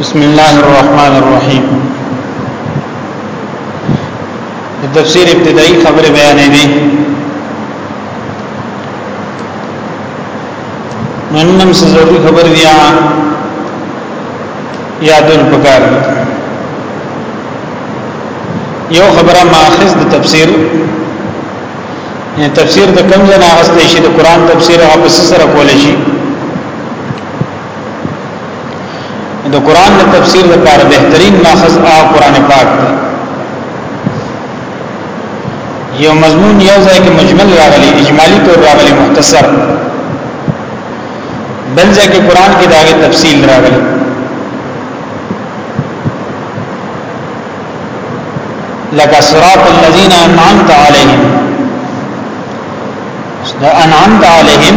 بسم الله الرحمن الرحیم د تفسیر ابتدایي خبره بیانې دي ننم څه ضروري خبر دی یادون پکار یو خبره ماخذ د تفسیر یعنی تفسیر د کم ځای نه غستې شي د قران تفسیر هغه سره کول شي د قران د تفسیر لپاره بهترین ماخذ او قران پاک دی یو مضمون یو ځای کې مجمل راغلی اجمالی طور راغلی مختصر بل ځای کې قران کې داغه تفصیل راغلی لکه صراط الذين انعمت عليهم دا انعمت عليهم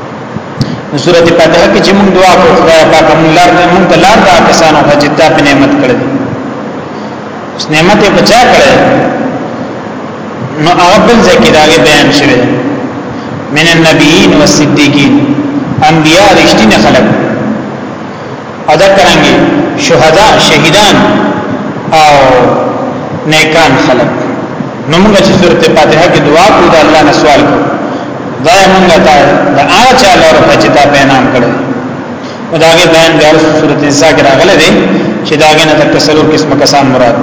سورۃ فاتحه کې چې موږ دعا کوو خدای پاک موږ لار ته موږ ته لار دا کسانو ته چې تا په نعمت کړې اس نعمت یې بچا کړې نو هغه بل ځکه دا بیان شوی من النبیین والصدیقین انبیاء رښتینه خلک او دا کرانګي شهدا شهیدان او نیکان خلق نو موږ چې سورته فاتحه کې دعا کوو د الله نه سوال کوو دا موږ ته د هغه چا لپاره چې تا په نام کړو او دا غي بیان د سورته نساء کې راغلي دي چې دا غي نه تک سلو قسم کسان مراد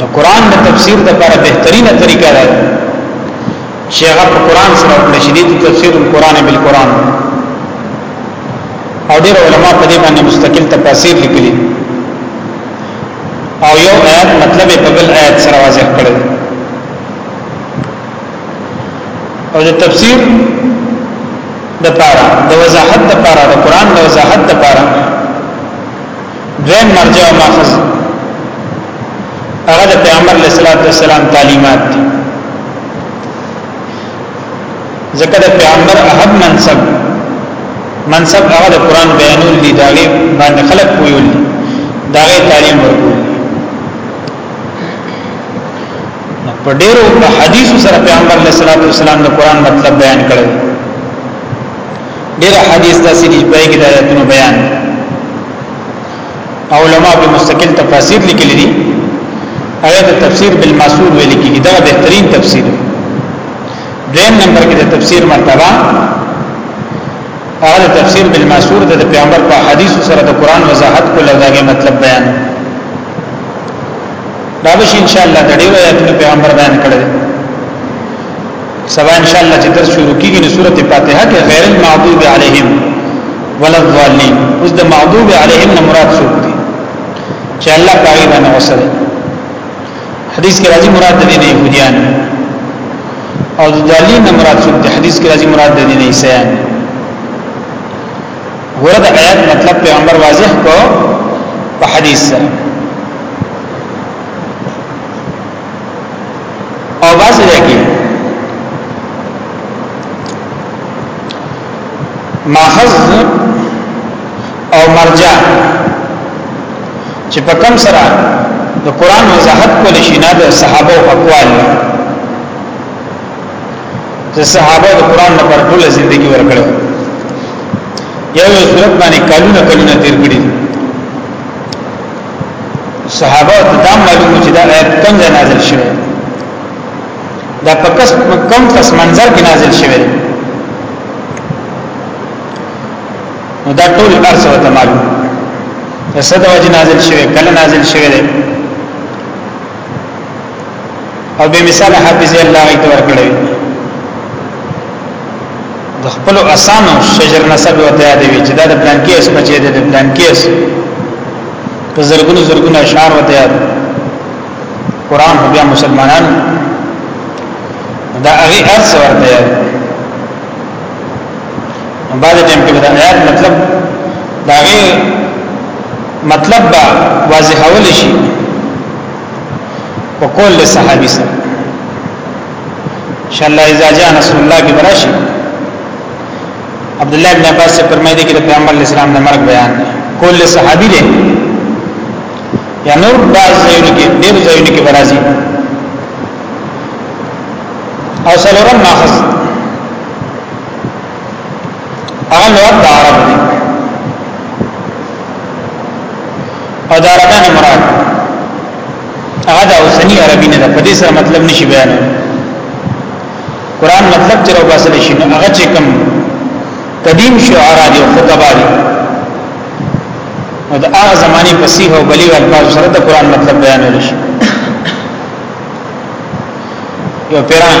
د قران د تفسیر لپاره بهترینه طریقه ده چې هغه په قران سره وکړي چې دې تفسیر القرآن بالقرآن او ډېر علما په دې باندې مستقل تفاسیر لیکلي او یو آیات مطلب په بل آیات سره واضح کړل او د تفسیر د پاره د وضاحت د پاره د قران د وضاحت د پاره دویم مرجع او ماخذ هغه د پیغمبر علیه الصلاۃ والسلام تعلیمات دي ځکه د پیغمبر اهم منصب منصب هغه د قران بیانول دي دا غي باندې خلق ویول دي دا غي تعلیم ورکول په ډیرو حدیثو سره پیغمبر علیه الصلاۃ والسلام د قران مطلب بیان کړو ډېر حدیث داسې دي په کې د آیاتونو بیان او علما په مستقل تفاسیر لیکلي دي هغه د تفسیر بالماسور ویل کېږي دا بهترین تفسیر دی دویم نمبر کې د تفسیر مرتبه هغه تفسیر بالماسور د پیغمبر په حدیث سره د قران وضاحت کول او داګه مطلب بیان دا به ان شاء الله د ډیرو آیاتونو پیغمبر بیان کړی سبا ان شاء الله چې درس شروع کیږي نو سورته فاتحه کې غیر المغضوب علیهم ولا الضالین اوس د مغضوب علیهم نه مراد څه دي چې الله پاګی باندې وسره حدیث کې راځي مراد دې نه يهوديان او د ضالین نه مراد څه دي حدیث کې راځي مراد دې نه عیسایان ورته آیات مطلب پیغمبر واضح کو په حدیث سره او باسي ده کې ماخذ او مرجع چې په کم سره د قران وضاحت کول شي نه د صحابه او اقوال چې صحابه د قران نه پر ټول ژوندۍ ورکړو یو صورت باندې کلونه کلونه تیر کړی صحابه ته دا معلومه چې دا آیت کوم ځای نازل شوی دا په کس کوم پس منظر کې نازل شوی نو دا ټول ارس وته معلوم څه د وجه نازل شوی کله نازل شوی دی او به مثال حافظ الله ایت ورکړي د خپل اسانو شجر نسب او ته دی چې دا د پلان کې اس بچي دی د پلان کې اس په زرګونو زرګونو اشعار وته یاد قران خو بیا مسلمانان دا هغه ارث ورته یاد بعد ټیم کې دا آیات مطلب دا غي مطلب با واضح اول شي په کول صحابي سره ان شاء الله اذا جاء نصر الله کې براشي عبد الله بن عباس سے فرمایي دي چې پیغمبر اسلام د مرګ بیان کول صحابي دي یا نور بعض ځایونه کې ډېر ځایونه کې برازي او سلورم ماخذ هغه لغت د عرب دی او د عربانه مراد هغه د اوسنی عربی نه ده په دې سره مطلب نشي بیان قرآن مطلب چې راو باسل شي نو هغه چې کوم قدیم شعرا دي او خطبه دي او د هغه زماني فصیح او بلیغ الفاظ سره د قرآن مطلب بیان شي یو پیران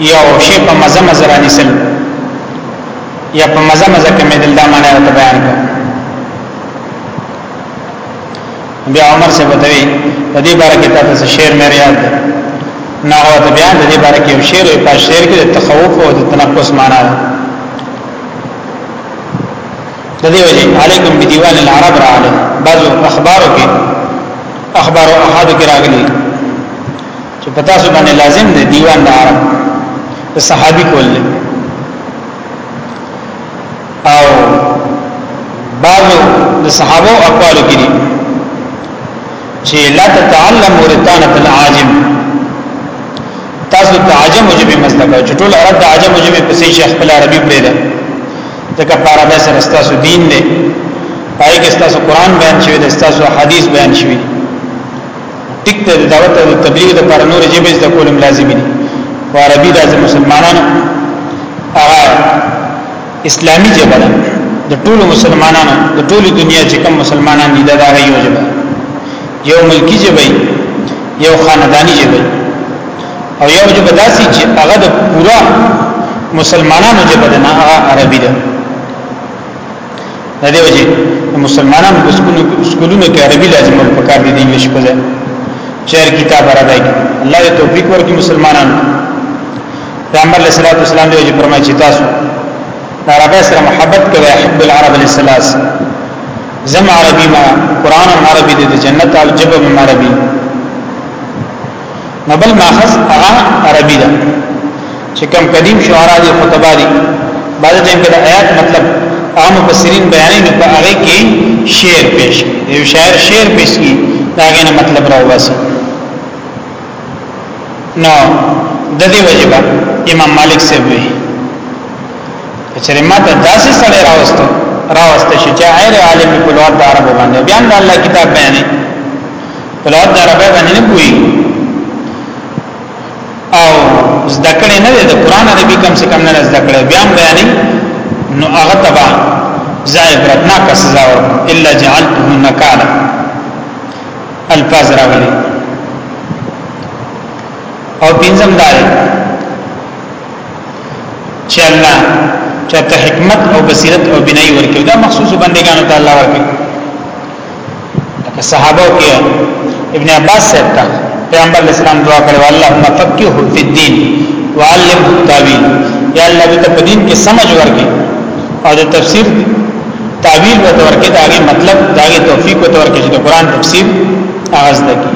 یو شی په مزه مزه رانی سل یا په مزه مزه کې مې دلته معنی راته بیان کړ بیا عمر سے بتوي د دې باره کې تاسو شعر مې یاد ده نه او د بیان د دې باره کې شعر په شعر کې د تخوف او د تنقص معنی ده د دې وجه علیکم بدیوان العرب رااله بعضو اخبارو کې اخبارو احادو کې راغلي چې په تاسو باندې لازم دی دیوان د عرب د صحابي کول دی او بعضو د صحابه اقوال کې دي چې لا تتعلم ورتانه العاجم تاسو ته عجم او جبه مستګه چې ټول عرب د عجم او جبه په سي شیخ په عربي پرې ده ځکه په عربه سره تاسو دین دی پای کې تاسو قران بیان شوی دی تاسو حدیث بیان شوی دی ټیک ته د دعوت او تبلیغ د پر نور جبه د کولم لازمي دي او عربي د مسلمانانو هغه اسلامي جبه ده د ټولو مسلمانانو د ټولو دنیا چې کوم مسلمانان دي دا هغه یو جبه یو ملکی جبه یو خاندانی جبه او یو جبه داسي چې هغه د پورا مسلمانانو جبه ده نه هغه عربي ده دا دی وجه مسلمانانو په سکولونو کې عربي لازم او پکار دي انګلیش په ځای چیر کتاب عربی کې الله دې توفیق ورکړي مسلمانانو پیغمبر علیه الصلاۃ والسلام دې فرمایي چې تاسو عربی سره محبت کوئ حب العرب للثلاث زم عربی ما قران عربی دې جنت او جبم عربی نو بل ماخذ هغه عربي ده چې کوم قدیم شعرا دي خطبه دي بعد ټیم کې د آیات مطلب عام مفسرین بیانې نو په هغه کې شعر پیش دی یو شاعر شعر پیش کی دا غي نه مطلب راوباسي نو د دې وجبه امام مالک سے وی چې ماته داسې سره راوستو راوسته شي چې غیر عالم په لوړ دار باندې بیان د الله کتاب بیانې پلوات د عربی باندې نه کوي او ذکر نه دی د قران عربي کم څه کم نه ذکر بیا بیانې نو هغه تبع زایبرت نا کا سزا ور الا جعلته نکالا الفاظ راغلي او پنځم دار چې الله چاته حکمت او بصیرت او بنای ورکړي دا مخصوص بندگانو ته الله ورکړي لکه صحابه کې ابن عباس صاحب ته پیغمبر اسلام دعا کړو اللهم فقهه فی الدین وعلمه التاویل یا الله دې په دین کې سمجھ ورکې او د تفسیر تعویل وته ورکې دا غي مطلب دا غي توفیق وته ورکې چې د قران تفسیر اغاز دکی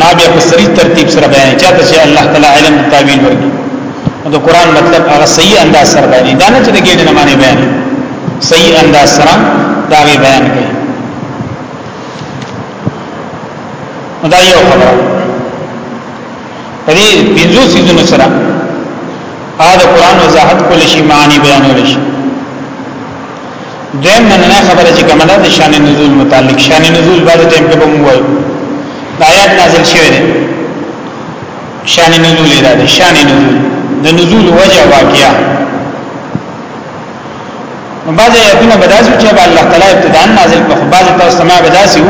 ما بیا په سری ترتیب سره بیان چا ته چې الله تعالی علم تعبیر ورکړي د قران مطلب هغه صحیح انداز سره بیان دا نه چې د ګډ نه معنی بیان صحیح انداز سره دا بیان کړي دا یو خبره پدې پنځو سيزونو سره دا قران وضاحت کول شي معنی بیانول شي دویم مننه خبره چې کومه ده د شان نزول متعلق شان نزول بعد ټیم کې به مو وایو د آیات نازل شوی دی شان نزول دا دی شان نزول د نزول وجه واقعیا نو بعضی آیاتونه بداسو چې الله تعالی ابتداء نازل په بعض تاسو سما بداسو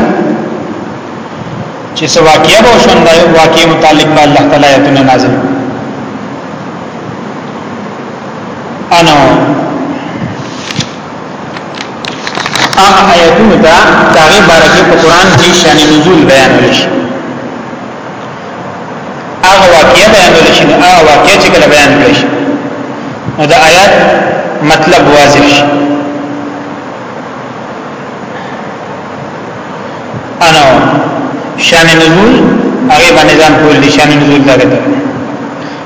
چې سو واقعیا به شون دا واقعي متعلق به الله تعالی آیاتونه نازل کړي انو هغه آیتونه دا داغه بارکه په قران کې شان نزول بیان شي هغه واقعي بیان شي نو هغه واقعي چې کله بیان شي نو دا آیات مطلب واضح شي انا شان نزول هغه باندې ځان کول دي شان نزول دا کوي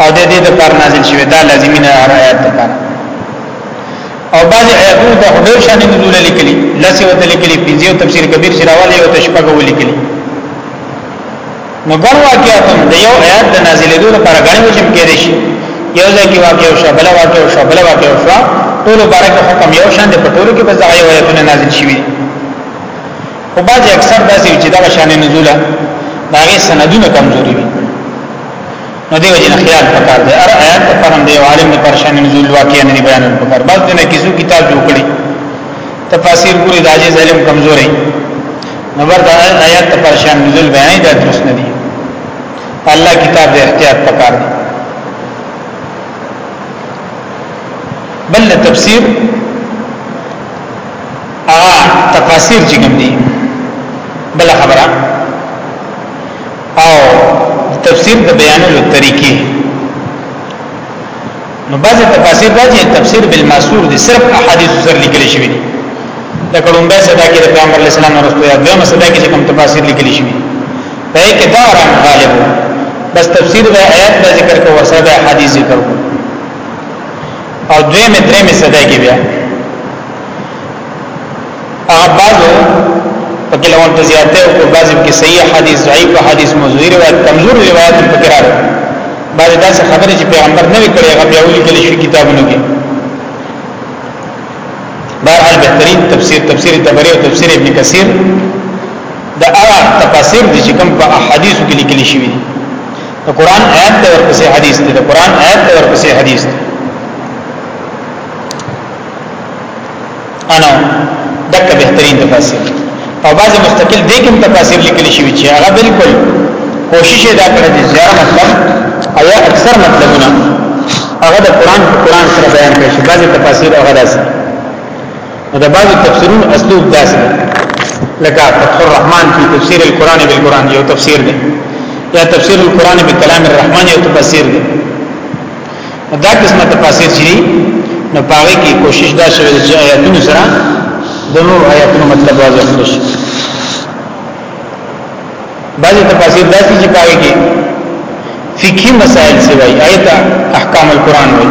او د دې لپاره نازل شوی دا لازمي نه هر آیات لپاره او بعض آیاتونو ته ډېر شان نزول لیکلي لسی وته لیکلي پنځه او تفسیر کبیر شراواله او تشپګو لیکلي نو ګڼ واقعات د یو آیات د نازلېدو لپاره ګڼ وجم کېږي شي یو ځکه واقع او شبل واقع او شبل واقع او شوا ټول بارک حکم یو شان د پټولو کې بس دا یو آیاتونه نازل شوی خو بعض اکثر داسې چې دا شان نزول دا غي سندونه کمزوري وي نو دی وجه نه خیال پکار دی ار آیات په فهم دی عالم پر شان نزول واقعا نه بیان پکار بعض نه کیسو کتاب جوړ کړي تفاسیر ګوري د عاجز علم کمزوري نو ورته آیات ته پرشان نزول بیان دا درست نه دي الله کتاب د احتیاط پکار دی بل تفسیر ا تفاسیر چې کوم دي بل خبره او تفسیر د بیانولو طریقې نو بعضی تفاسیر راځي تفسیر بالماسور دي صرف احادیث سره لیکل شوی دي د کلمبه صدا کې د پیغمبر اسلام ورسته یا دغه صدا کې کوم تفاسیر لیکل شوی په کې دا رنګ غالب بس تفسیر د آیات د ذکر کو ورسره د احادیث ذکر کو او دوی مې درې مې صدا کې بیا هغه بعضو پکې لون ته زیاته او په بعضو کې صحیح حدیث ضعیف حدیث موضوعي روایت کمزور روایت هم پکې راغلي بعضې داسې خبرې چې پیغمبر نه وکړي هغه بیا ولي کلی شي کتابونو کې بهرحال بهترین تفسیر تفسیر تبری او تفسیر ابن کثیر دا هغه تفاسیر دي چې کوم په احادیثو کې لیکل شوی دي د قران آیات ته ورپسې حدیث دي د قران آیات ته ورپسې حدیث دي انا دغه بهترین تفاسیر او بعض مستقل دې کوم تفاسیر لیکل شوی چې هغه بالکل کوشش ادا کړی چې زیات مطلب او یا اکثر مطلبونه هغه د قران په قران سره بیان کړي چې بعض تفاسیر هغه داسې او د بعض تفسیرونو اسلوب داسې لکه فتح الرحمن فی تفسیر القرآن بالقرآن یو تفسیر دی یا تفسیر القرآن بکلام الرحمن یو تفسیر دی دا قسمه تفاسیر چې نو پاره کې کوشش دا شوی چې آیاتونو سره د نور آیاتونو مطلب واضح کړو شي بعضی تفاسیر دا چې پاره کې فقهي مسائل سوي آیت احکام القرآن وي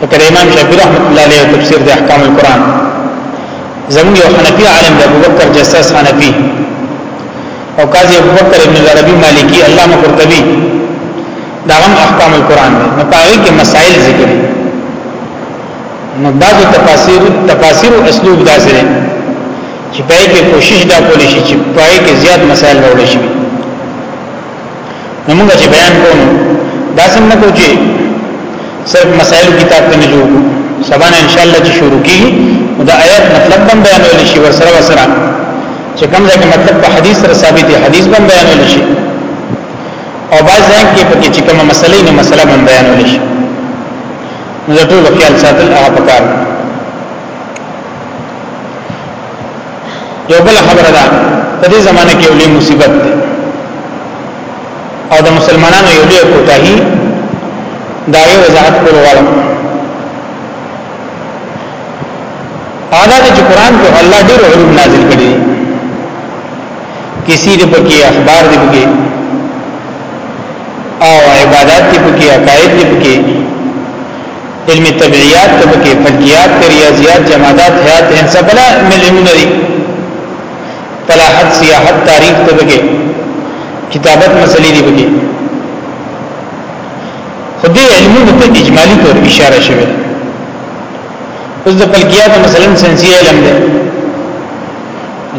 فکر امام شافعي رحمۃ اللہ علیہ تفسیر د احکام القرآن زموږ یو حنفي عالم د ابوبکر جساس حنفي او قاضي ابوبکر ابن عربي مالکی علامه قرطبي دا هم احکام القرآن دی نو پاغی کې مسائل ذکر دی نو بعضو تفاسیر تفاسیر او اسلوب داسې دی چې پای کې کوشش دا کولی شي چې پای کې زیات مسائل راوړي شي نو موږ چې بیان کوو دا څنګه کوو چې صرف مسائل کتاب ته نه جوړو سبا نه ان شاء الله چې شروع کیږي دا آیات مطلب هم بیانول شي ورسره ورسره چې کوم ځای کې مطلب په حدیث سره ثابت دی حدیث هم بیانول شي او باز ځان کې پکې چې کومه مسلې نه مسله من بیانول شي نو د ټولو خیال ساتل هغه پکار یو بل خبره ده په دې زمانه کې ولې مصیبت ده او د مسلمانانو یو لوی کوتاهي دا یو وضاحت کول غواړم اعلی چې قران په الله ډېر علوم نازل کړي کسی دی پکی اخبار دی پکی او عبادات دی پکی عقائد دی پکی علم طبیعیات دی پکی فلکیات دی ریاضیات جمادات حیات انسا بلا ملعمون دی بلا حد سیاحت تاریخ دی پکی کتابت مسئلی دی پکی خودی علمون تی اجمالی طور اشاره شوی اوس د فلکیات مثلا سنسی علم دی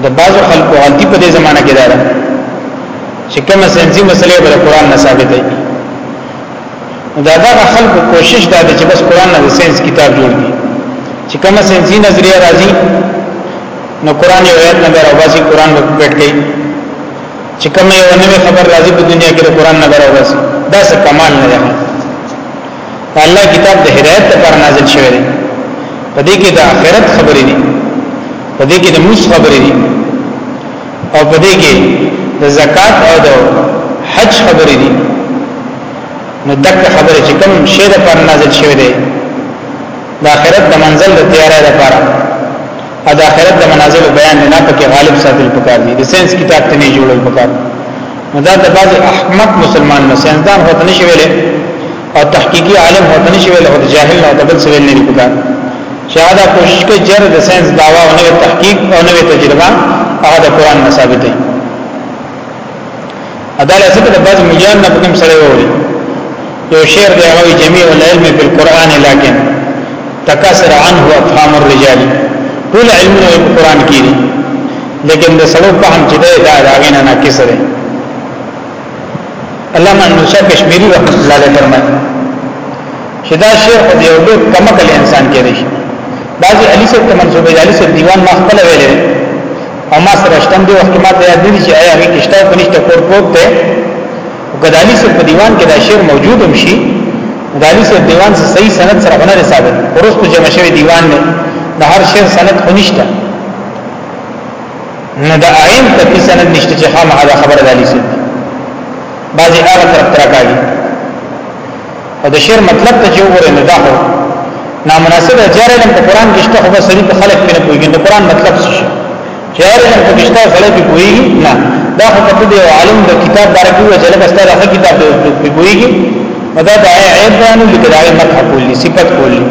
د بعضو خلکو غلطي په دې زمانه کې ده چې کومه سنځي مسلې بر قران نه ثابت دي دا دا خلکو کوشش دا دي چې بس قران نه سنځ کتاب جوړ کړي چې کومه سنځي نظریه راځي نو قران یو آیت نه راوځي قران په پټ کې چې کومه یو نوې خبر راځي په دنیا کې قران نه راوځي دا څه کمال نه ده الله کتاب د هدایت لپاره نازل شوی دی په دې کې د آخرت خبرې دي په دې کې د موس خبرې دي او په دې کې د زکات او د حج خبرې دي نو دغه خبره چې کوم شی د پر نازل شوی دی د آخرت د منزل د تیارې لپاره او د آخرت د منازل بیان نه پکې غالب ساتل پکار دي د ساينس کتاب ته نه جوړول پکار دي دا د بعض احمق مسلمان نه سنځان هوته نشي ویلې او تحقیقي عالم هوته نشي ویلې او جاهل نه هوته بل څه ویل نه دي پکار شهاده کوشش کوي جر د سنځ داوا او نوې تحقیق او نوې تجربه هغه د قران نه ثابت دي عدالت څخه د بعض مليان نه کوم سره ووري یو شعر دی هغه جميع العلم فی القرآن لكن تکسر عنه افهام الرجال ټول علمونه په قرآن کې دي لیکن د سړو فهم چې دی دا داغه نه ناقص دی علامه نوشا کشمیری رحمۃ اللہ علیہ فرمایي چې دا شعر خو یو ډېر کمکل انسان کې دی بعضی علی صاحب ته منسوب دی علی صاحب دیوان ما خپل ویلې او ما سره شتم دی وخت ما ته یاد دي چې آیا هغه کشته او کنيشته کور کوته وګدالي سره په دیوان کې دا شعر موجود هم شي غالي سره دیوان سره صحیح سند سره غنه ثابت ورستو جمع شوی دیوان نه د هر شعر سند خو نشته نه د عین ته کی سند نشته چې خامخا خبر غالي سره بعضی هغه طرف ترکاږي او د شعر مطلب ته چې وګورئ نو دا هو نامناسب جار علم په قران کې شته خو به سړي په خلق کې نه پوهیږي د قران مطلب څه شي جار علم په کښته سړي په پوهیږي نه دا خو کته دی عالم د کتاب باره کې وجه لکه ستاره هغه کتاب په پوهیږي مدا دا عیب بیان لیکل هغه مدح کولی صفت کولی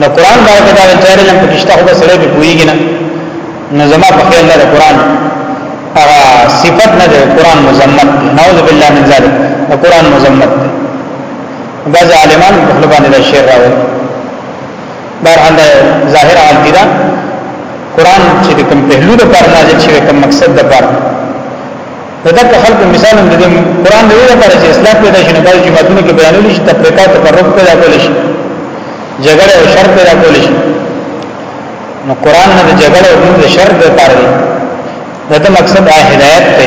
نو قران باره کې دا جار علم په کښته خو به سړي په پوهیږي نه نو زما په خیال دا قرآن هغه صفت نه ده قرآن مزمت دی نعوذ بالله من ذلک دا قرآن مزمت دی بعض عالمان په خپل باندې دا شعر راوړي بهر حال ظاهر حال دی دا قرآن چې کوم پهلو د پر نازل شوی کوم مقصد د پر دا د خلق مثال هم د قرآن دی لپاره چې اسلام پیدا شي نو د جماعتونو کې بیانول شي تفریقات پر روپ پیدا کول شي جګړه او شر پیدا کول شي نو قران نه جګړه او د شر د پاره دی دغه مقصد د هدایت ته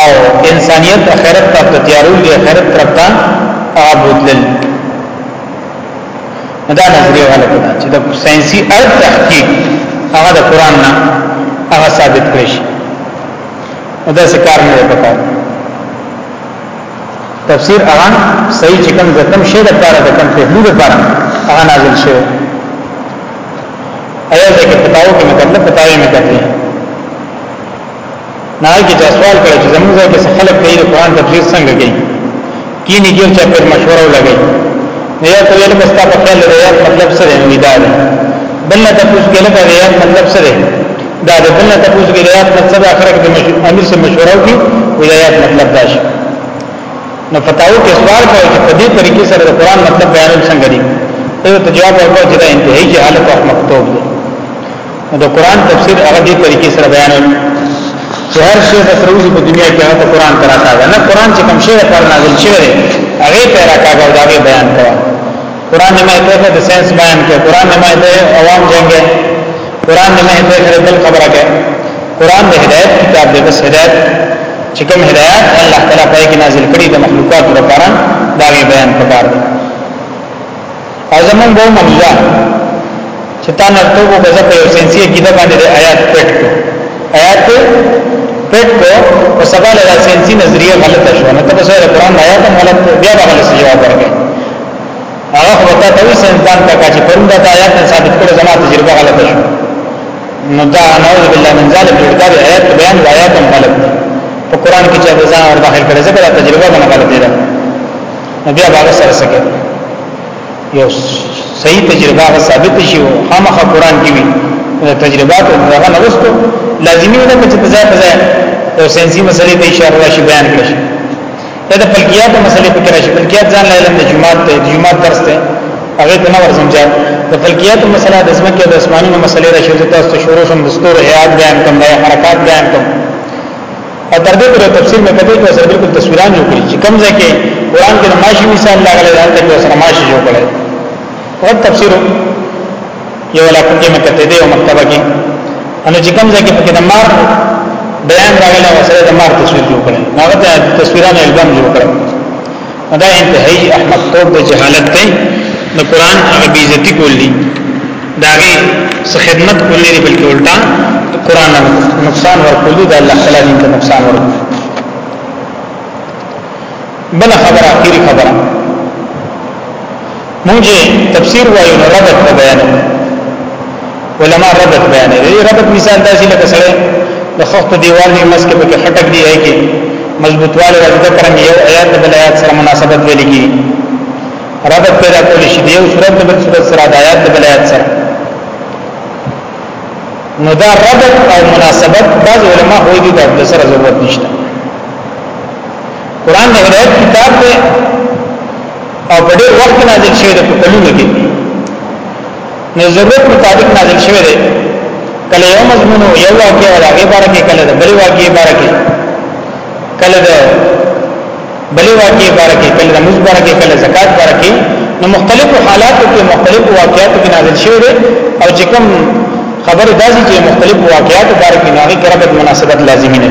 او انسانیت اخرت ته د تیارو دی اخرت طرف ته عبودل دا نظریه غلط ده چې د ساينسي ارت تحقیق هغه د قران نه هغه ثابت کړی دا څه کار نه پکاره تفسیر هغه صحیح چې کوم ځکم شی د پاره د کوم پهلو د پاره هغه نازل شوی ایا ځکه پتاو کې مطلب پتاوي مې کړی نه کې چې سوال کړی چې زموږ ځای کې خلک کوي د قران تفسیر څنګه کوي کینی ګیر چې پر مشوره ولګي نه یو څه له مستا په خیال لري مطلب سره ویدار بل نه تاسو کې له مطلب سره دا د بل نه تاسو کې آیات مطلب اخر کې امیر سره مشوره وکړي وی آیات مطلب دا شي نو فتاو کې سوال کوي چې په دې طریقې سره د قران مطلب بیانول څنګه دي ته ته جواب ورکړه چې دا انتهایی جهالت او مکتوب دی نو د قران تفسیر هغه دې طریقې سره بیانول چې هر شی د سروزي په دنیا کې هغه قران تراکا نه قران چې کوم شی پر نازل شوی هغه پیرا کاغذ دا بیان کړه قران نه مې ته د ساينس بیان کې قران نه مې ته عوام جنګه قران نه مې ته خره بل خبره کې قران د هدایت کتاب دی بس هدایت چې کوم هدایت الله تعالی پای کې نازل کړي د مخلوقات لپاره دا بیان پکار دی ازمن به منځه چې تا نه ته وو بزه په سنسي کې دا باندې آیات پټ کو آیات پټ کو او سبا له سنسي نظریه غلطه شو نو ته به سره قران آیات غلط بیا به غلط جواب ورکړي هغه خو ته ته ساينس دان کاکا چې پرون دا آیات نه ثابت کړو زما تجربه غلطه شو نو دا نعوذ بالله من ذلک دا آیات بیان د آیات هم غلط دي په قران کې چې ځان ور داخل کړي ځکه دا تجربه باندې غلطه ده نو بیا هغه سره سکه یو صحیح تجربه هغه ثابت شي او خامخا قران کې وي د تجربات او هغه نوستو لازمي نه چې په ځای په ځای او سنسي مسلې ته اشاره راشي بیان کړي دا د فلکیات مسلې په کې راشي فلکیات ځان له علم د جمعات ته د جمعات درس ته هغه ته نه ورځم چې د فلکیات مسله د زمکه د اسمانونو مسلې راشي چې تاسو شروع شم د ستور هيئات بیان کوم د حرکات بیان کوم او تر دې پورې تفصیل مې کتل چې سره بالکل تصویران جوړ کړي چې کوم ځای کې قران کې ماشي مثال لاغلی دا ته سره ماشي جوړ کړي او تفسیر یو لا پکې مکته دی او مکتبه کې انو چې کوم ځای کې پکې د مار بیان راغلی او سره د مار تصویر جوړ کړي هغه ته تصویرانه البم جوړ کړي دا انتهایی احمد توب د جهالت دی د قران هغه بیزتی کولی داغه څه خدمت کولی دی بلکې الټا قران نقصان ورکولی دا الله تعالی دې نقصان ورکولی بل خبره اخیری خبره مونږ تفسیر وایو نو ربط په بیان علماء ربط بیان دی ربط مثال داسې لکه سره د خخت دیوال نه مس کې پکې خټک دی هي کې مضبوطواله د ذکر یو آیات د بل آیات سره مناسبت ویل کی ربط پیدا کول شي دی او صورت د بل صورت سره د آیات د بل آیات سره نو دا ربط او مناسبت بعض علماء وایي دي د سره ضرورت نشته قران د هدایت کتاب دی او په ډېر وخت نازل شوی دی په کلونو کې نو ضرورت مطابق نازل شوی دی کله یو مضمون او یو واقعي او هغه باره کې کله د بل واقعي باره کې کله د بل واقعي باره کې کله د مز باره کې کله زکات باره کې نو مختلفو حالاتو کې مختلفو واقعاتو کې نازل شوی دی او چې کوم خبر داسې چې مختلفو واقعاتو باره کې ناغي کربت مناسبت لازمي نه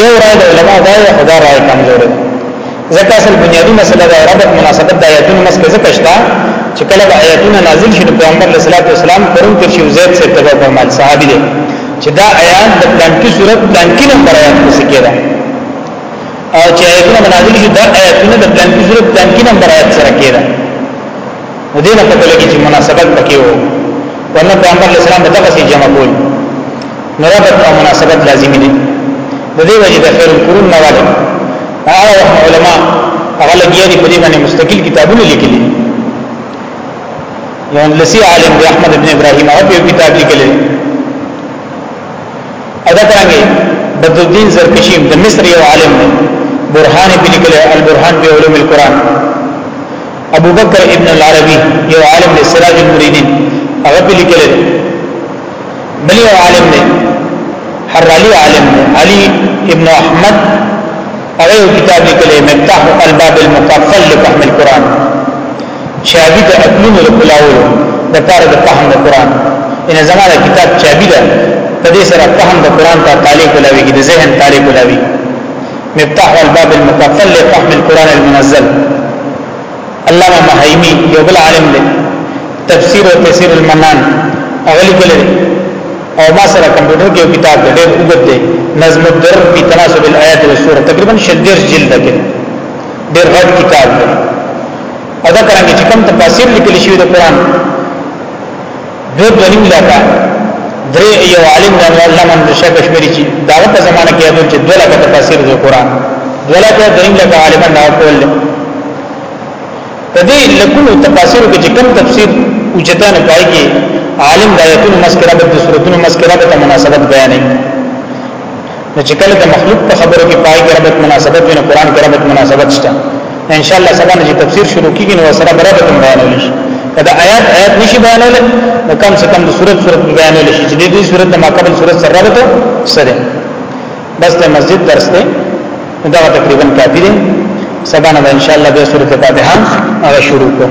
یو رائے د علماء دا یو خدا رائے کمزور دی ځکه اصل بنیادی مسله د ربط مناسبت د آیاتونو مسکه ځکه شته چې کله به آیاتونه نازل شي پیغمبر علیه الصلاۃ والسلام پرون تر شي زید سے تبع فرمایل صحابي دي چې دا آیات د پلانکی صورت پلانکی نمبر آیات څه کېده او چې آیاتونه نازل شي دا آیاتونه د پلانکی صورت پلانکی نمبر آیات سره کېده نو دې نه پته لګي چې مناسبت پکې وو ورنه پیغمبر علیه السلام دغه سي جمع کول نو ربط او مناسبت لازمي دي د دې وجه د خیر القرون نه واده هغه وخت علما هغه لګیا دي په دې باندې مستقل کتابونه لیکلي یو لسی عالم دی احمد ابن ابراهیم هغه یو کتاب لیکلی ادا څنګه بدر الدین زرکشی د مصر یو عالم دی برهان په لیکلی البرهان په علوم القرآن ابو بکر ابن العربي یو عالم دی سراج المريدين هغه په لیکل دی بل یو عالم دی حرالي عالم دی علي ابن احمد هغه یو کتاب لیکل دی مفتاح الباب المقفل لفهم القرآن شابی د اقلون الکلاول د پاره د فهم د قرآن ان زمانه کتاب چابی ده په دې سره فهم د قرآن ته تعلق ولوي د ذهن تعلق ولوي مفتاح الباب المفصل لفهم القرآن المنزل علامه محیمی یو بل عالم دی تفسیر او تفسیر المنان اغلی کلی او ما سره کمپیوټر کې کتاب دی ډېر وګت دی نظم الدر فی تناسب الآیات والسور تقریبا شدیر جلد کې ډېر غټ کتاب دی او دا څنګه چې کوم تفاسیر لیکل شوی د قرآن دو دنیم لکه درې یو عالم د الله من د شک شمیري چې دا په زمانه کې یادو چې دوه لکه تفسیر د قران دوه لکه دنیم لکه عالم نه کول په دې لکونو تفاسیر کې چې کوم تفسیر اوچتا نه پای کې عالم د آیتونو مسکره د صورتونو مسکره د مناسبت بیانې نو چې کله د مخلوق په خبرو کې پای کې ربط مناسبت وي نو قران کې ربط مناسبت شته ان شاء الله سبا نه تفسیر شروع کیږي نو سره برابر کوم بیانول شي کله آیات آیات نشي بیانول نو کم سے کم د صورت صورت بیانول شي چې د دې صورت د ماقبل صورت سره ربط سره بس د مسجد درس دی دا تقریبا کافی دی سبا نه ان شاء الله به صورت فاتحه هغه شروع کوو